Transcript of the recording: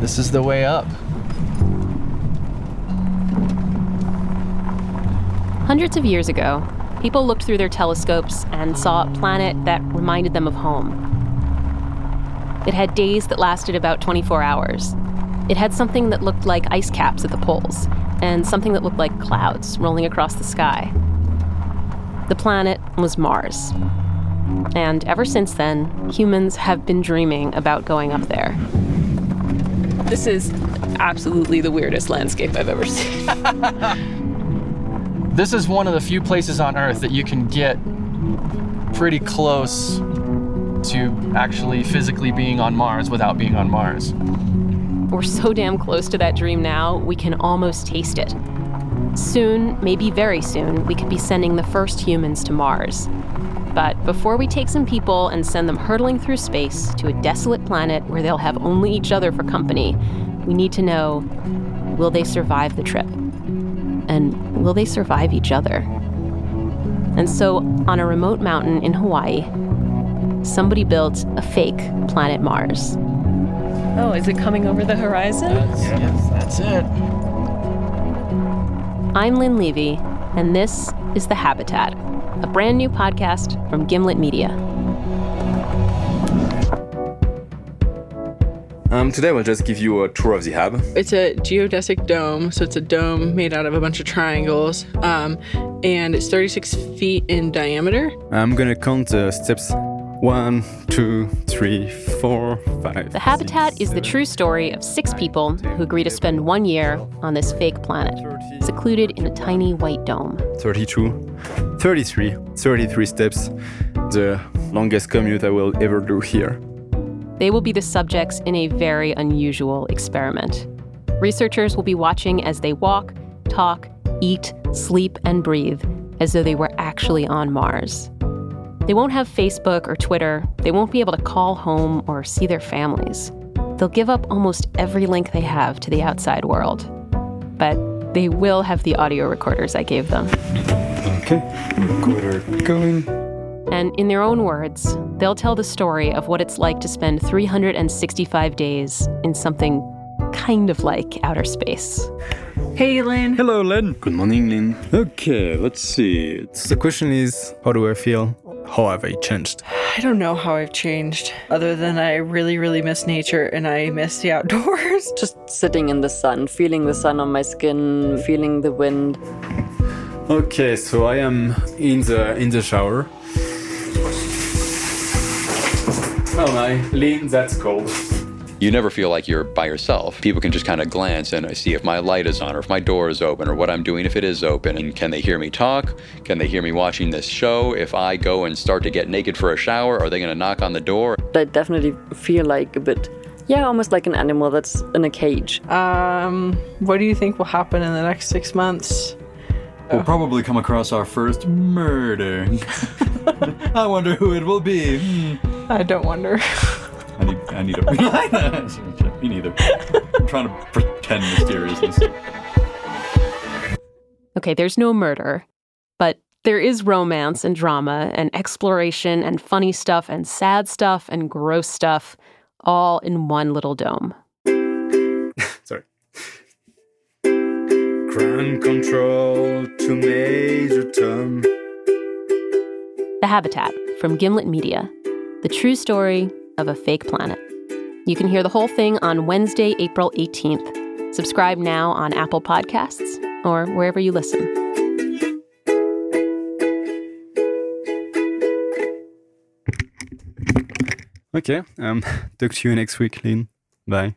this is the way up. Hundreds of years ago, people looked through their telescopes and saw a planet that reminded them of home. It had days that lasted about 24 hours. It had something that looked like ice caps at the poles, and something that looked like clouds rolling across the sky. The planet was Mars. And ever since then, humans have been dreaming about going up there. This is absolutely the weirdest landscape I've ever seen. This is one of the few places on Earth that you can get pretty close to actually physically being on Mars without being on Mars. We're so damn close to that dream now, we can almost taste it. Soon, maybe very soon, we could be sending the first humans to Mars. But before we take some people and send them hurtling through space to a desolate planet where they'll have only each other for company, we need to know will they survive the trip? And will they survive each other? And so, on a remote mountain in Hawaii, somebody built a fake planet Mars. Oh, is it coming over the horizon? That's, yes, that's it. I'm Lynn Levy, and this is The Habitat, a brand new podcast from Gimlet Media. Um, today we'll just give you a tour of the hub. It's a geodesic dome, so it's a dome made out of a bunch of triangles, um, and it's 36 feet in diameter. I'm gonna count the steps. One, two, three, four, five. The Habitat is the true story of six people who agree to spend one year on this fake planet, secluded in a tiny white dome. 32, 33, 33 steps. The longest commute I will ever do here. They will be the subjects in a very unusual experiment. Researchers will be watching as they walk, talk, eat, sleep, and breathe as though they were actually on Mars. They won't have Facebook or Twitter. They won't be able to call home or see their families. They'll give up almost every link they have to the outside world. But they will have the audio recorders I gave them. Okay, recorder going. And in their own words, they'll tell the story of what it's like to spend 365 days in something kind of like outer space. Hey, Lynn. Hello, Lynn. Good morning, Lynn. Okay, let's see. The question is, how do I feel? How have I changed? I don't know how I've changed, other than I really, really miss nature and I miss the outdoors. Just sitting in the sun, feeling the sun on my skin, feeling the wind. Okay, so I am in the in the shower. Oh my, Lynn, that's cold. You never feel like you're by yourself. People can just kind of glance and see if my light is on or if my door is open or what I'm doing if it is open. And can they hear me talk? Can they hear me watching this show? If I go and start to get naked for a shower, are they going to knock on the door? I definitely feel like a bit, yeah, almost like an animal that's in a cage. Um, what do you think will happen in the next six months? We'll probably come across our first murder. I wonder who it will be. Hmm. I don't wonder. I need, I need a. Me neither. I'm trying to pretend mysteriousness. Okay, there's no murder, but there is romance and drama and exploration and funny stuff and sad stuff and gross stuff all in one little dome. Sorry. Ground control to Major Tom. The Habitat from Gimlet Media, the true story of a fake planet. You can hear the whole thing on Wednesday, April 18th. Subscribe now on Apple Podcasts or wherever you listen. Okay, um, talk to you next week, Lynn. Bye.